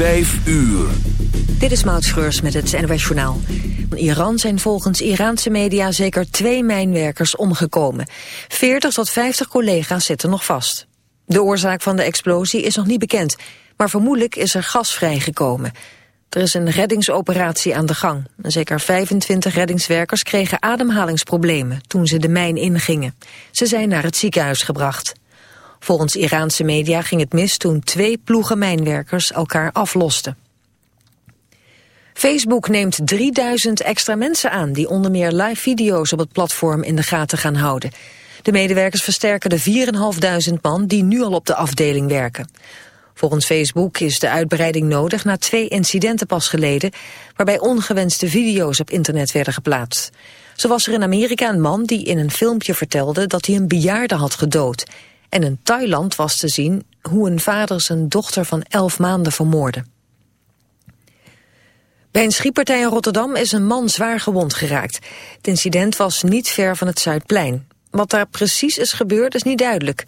Vijf uur. Dit is Maud Schreurs met het NWS Journaal. In Iran zijn volgens Iraanse media zeker twee mijnwerkers omgekomen. 40 tot 50 collega's zitten nog vast. De oorzaak van de explosie is nog niet bekend, maar vermoedelijk is er gas vrijgekomen. Er is een reddingsoperatie aan de gang. Zeker 25 reddingswerkers kregen ademhalingsproblemen toen ze de mijn ingingen. Ze zijn naar het ziekenhuis gebracht. Volgens Iraanse media ging het mis toen twee ploegen mijnwerkers elkaar aflosten. Facebook neemt 3000 extra mensen aan die onder meer live video's op het platform in de gaten gaan houden. De medewerkers versterken de 4.500 man die nu al op de afdeling werken. Volgens Facebook is de uitbreiding nodig na twee incidenten pas geleden... waarbij ongewenste video's op internet werden geplaatst. Zo was er in Amerika een man die in een filmpje vertelde dat hij een bejaarde had gedood. En in Thailand was te zien hoe een vader zijn dochter van 11 maanden vermoordde. Bij een schietpartij in Rotterdam is een man zwaar gewond geraakt. Het incident was niet ver van het Zuidplein. Wat daar precies is gebeurd is niet duidelijk.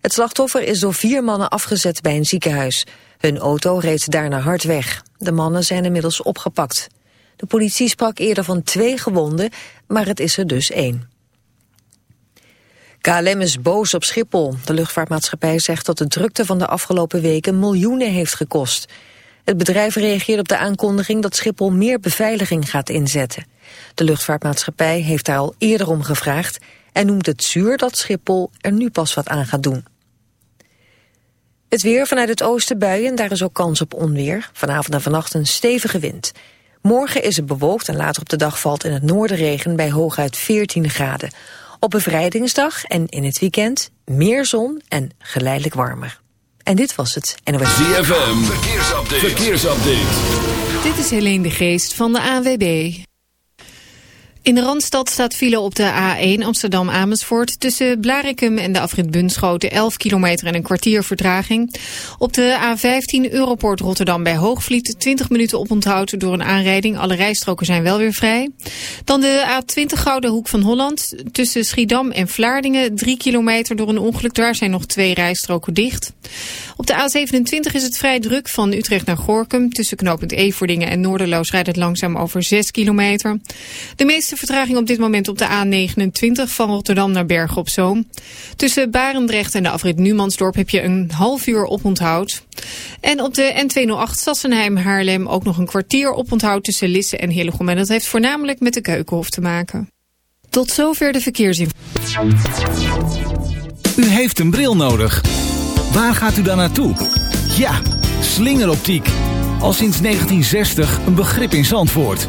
Het slachtoffer is door vier mannen afgezet bij een ziekenhuis. Hun auto reed daarna hard weg. De mannen zijn inmiddels opgepakt. De politie sprak eerder van twee gewonden, maar het is er dus één. KLM is boos op Schiphol. De luchtvaartmaatschappij zegt dat de drukte van de afgelopen weken miljoenen heeft gekost. Het bedrijf reageert op de aankondiging dat Schiphol meer beveiliging gaat inzetten. De luchtvaartmaatschappij heeft daar al eerder om gevraagd en noemt het zuur dat Schiphol er nu pas wat aan gaat doen. Het weer vanuit het oosten buien, daar is ook kans op onweer. Vanavond en vannacht een stevige wind. Morgen is het bewolkt en later op de dag valt in het noorden regen bij hooguit 14 graden. Op bevrijdingsdag en in het weekend meer zon en geleidelijk warmer. En dit was het NOS. ZFM, verkeersupdate. verkeersupdate. Dit is Helene de Geest van de AWB. In de Randstad staat file op de A1 Amsterdam-Amersfoort... tussen Blarikum en de afrit Bunschoten 11 kilometer en een kwartier vertraging. Op de A15 Europoort Rotterdam bij Hoogvliet 20 minuten oponthoud door een aanrijding. Alle rijstroken zijn wel weer vrij. Dan de A20 Gouden Hoek van Holland tussen Schiedam en Vlaardingen 3 kilometer door een ongeluk. Daar zijn nog twee rijstroken dicht. Op de A27 is het vrij druk van Utrecht naar Gorkum. Tussen knooppunt Everdingen en Noorderloos rijdt het langzaam over 6 kilometer. De meeste vertraging op dit moment op de A29 van Rotterdam naar Bergen op Zoom. Tussen Barendrecht en de afrit Numansdorp heb je een half uur oponthoud. En op de N208 Sassenheim-Haarlem ook nog een kwartier oponthoud tussen Lisse en Hillegom. En dat heeft voornamelijk met de Keukenhof te maken. Tot zover de verkeersinformatie. U heeft een bril nodig. Waar gaat u dan naartoe? Ja, slingeroptiek. Al sinds 1960 een begrip in Zandvoort.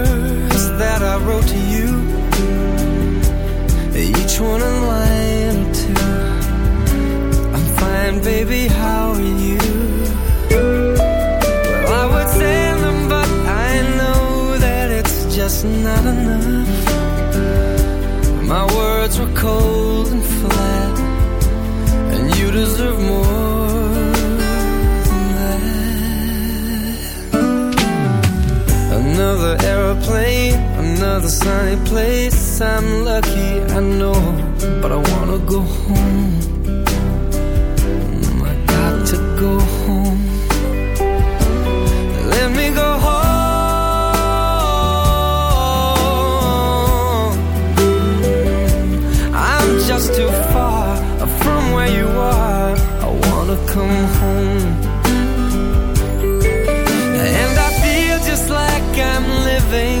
that I wrote to you. Each one a line or two. I'm fine, baby, how are you? Well, I would send them, but I know that it's just not enough. My words were cold and flat, and you deserve more. Another aeroplane, another sunny place. I'm lucky, I know, but I wanna go home. Mm, I got to go home. Let me go home. I'm just too far from where you are. I wanna come home. And I feel just like I'm living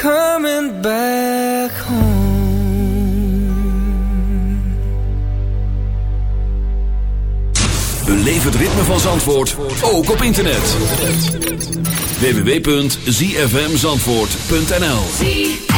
coming back home. Beleef het ritme van Zandvoort ook op internet. www.zfmzandvoort.nl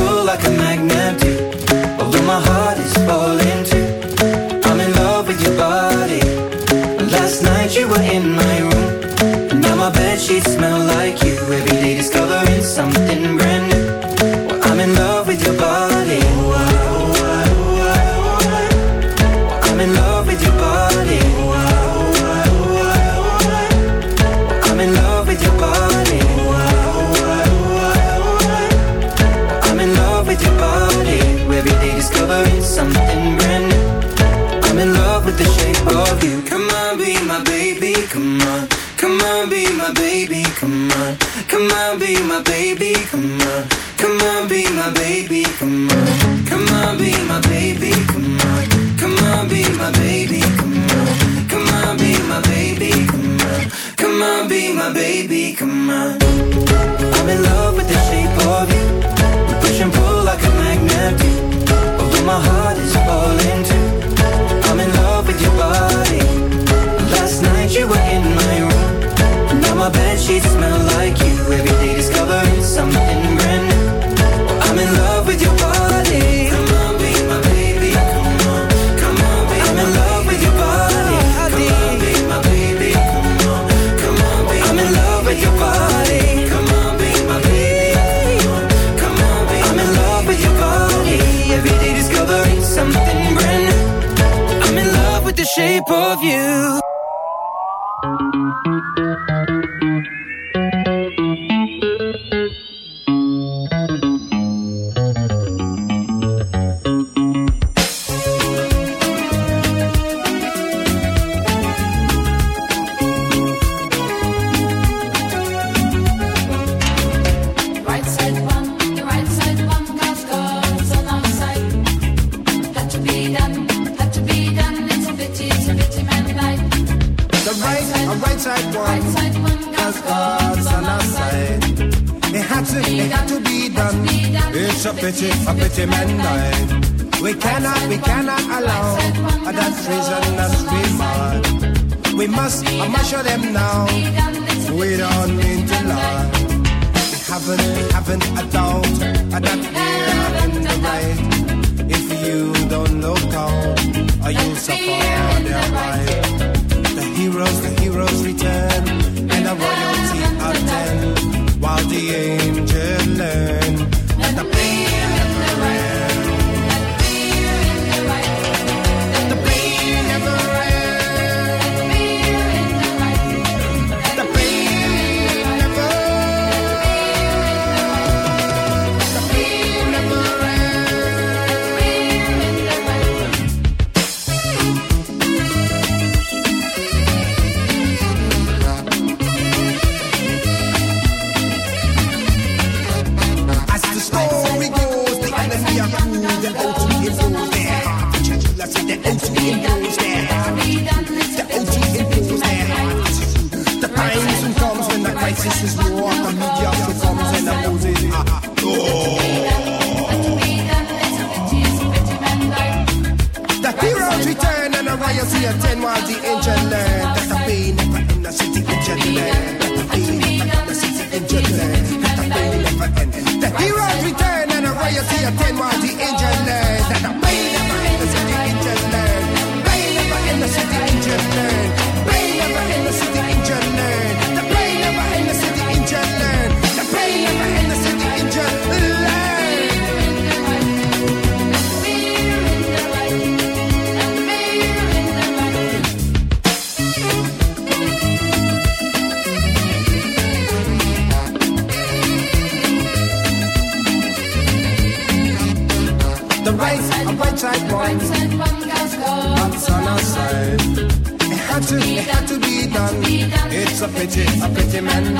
cool like a magnet. you. pretty men die. We cannot, we cannot allow that treason that we mark. We must, I must show them now. We don't mean to lie. We haven't, we haven't a doubt that we are in the right. If you don't look out, or you suffer their right. The heroes, the heroes return, and the royalty attend, while the angel learns. entertainment demanda.